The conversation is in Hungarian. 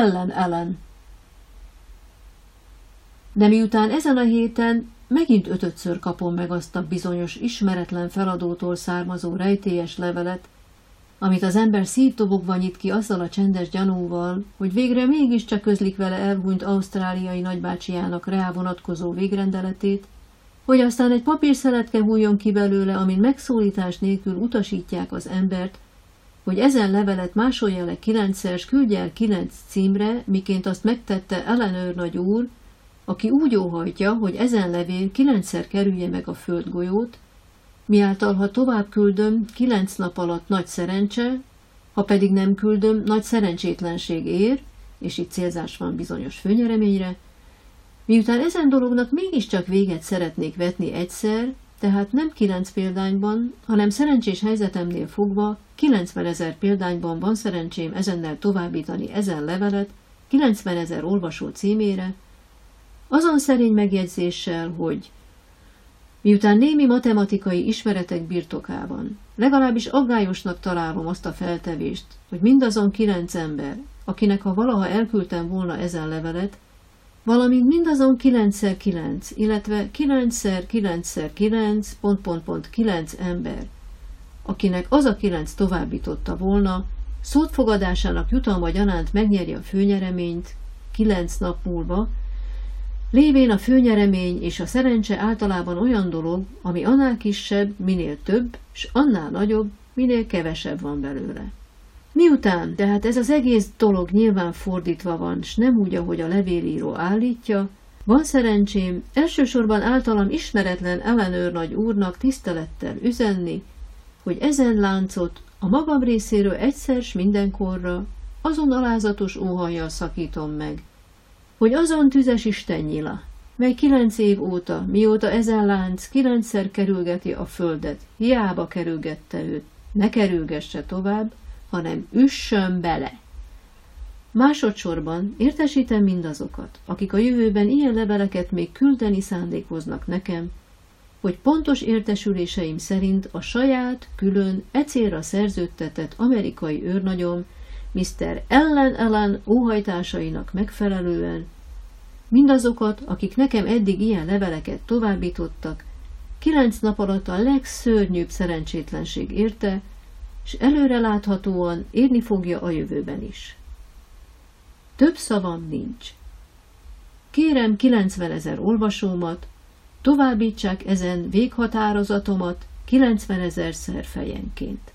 ellen-ellen. De miután ezen a héten megint ötödször kapom meg azt a bizonyos ismeretlen feladótól származó rejtélyes levelet, amit az ember szívdobogva nyit ki azzal a csendes gyanúval, hogy végre mégiscsak közlik vele elhunyt ausztráliai nagybácsiának rá vonatkozó végrendeletét, hogy aztán egy papírszeletke hújjon ki belőle, amin megszólítás nélkül utasítják az embert, hogy ezen levelet másolja le kilencszer, s küldje el kilenc címre, miként azt megtette Eleanor nagy úr, aki úgy óhajtja, hogy ezen levél kilencszer kerülje meg a földgolyót, miáltal ha tovább küldöm, kilenc nap alatt nagy szerencse, ha pedig nem küldöm, nagy szerencsétlenség ér, és itt célzás van bizonyos főnyereményre, miután ezen dolognak mégiscsak véget szeretnék vetni egyszer, tehát nem kilenc példányban, hanem szerencsés helyzetemnél fogva 90 ezer példányban van szerencsém ezennel továbbítani ezen levelet 90 ezer olvasó címére, azon szerény megjegyzéssel, hogy miután némi matematikai ismeretek birtokában, legalábbis aggályosnak találom azt a feltevést, hogy mindazon kilenc ember, akinek ha valaha elküldtem volna ezen levelet, valamint mindazon 9x9, illetve 9x9x9, pont, pont, pont 9 ember, akinek az a kilenc továbbította volna, szótfogadásának jutalma gyanánt megnyeri a főnyereményt kilenc nap múlva, Lévén a főnyeremény és a szerencse általában olyan dolog, ami annál kisebb, minél több, és annál nagyobb, minél kevesebb van belőle. Miután tehát ez az egész dolog nyilván fordítva van, s nem úgy, ahogy a levélíró állítja, van szerencsém elsősorban általam ismeretlen Eleanor nagy úrnak tisztelettel üzenni, hogy ezen láncot a magam részéről egyszer s mindenkorra azon alázatos óhajjal szakítom meg, hogy azon tüzes Isten nyila, mely kilenc év óta, mióta ezen lánc kilencszer kerülgeti a földet, hiába kerülgette őt, ne kerülgesse tovább, hanem üssön bele. Másodszorban értesítem mindazokat, akik a jövőben ilyen leveleket még küldeni szándékoznak nekem, hogy pontos értesüléseim szerint a saját, külön, e célra szerződtetett amerikai őrnagyom Mr. Ellen Ellen óhajtásainak megfelelően mindazokat, akik nekem eddig ilyen leveleket továbbítottak, kilenc nap alatt a legszörnyűbb szerencsétlenség érte, és előre láthatóan érni fogja a jövőben is. Több szavam nincs. Kérem 90 ezer olvasómat, továbbítsák ezen véghatározatomat 90 ezer szer fejenként.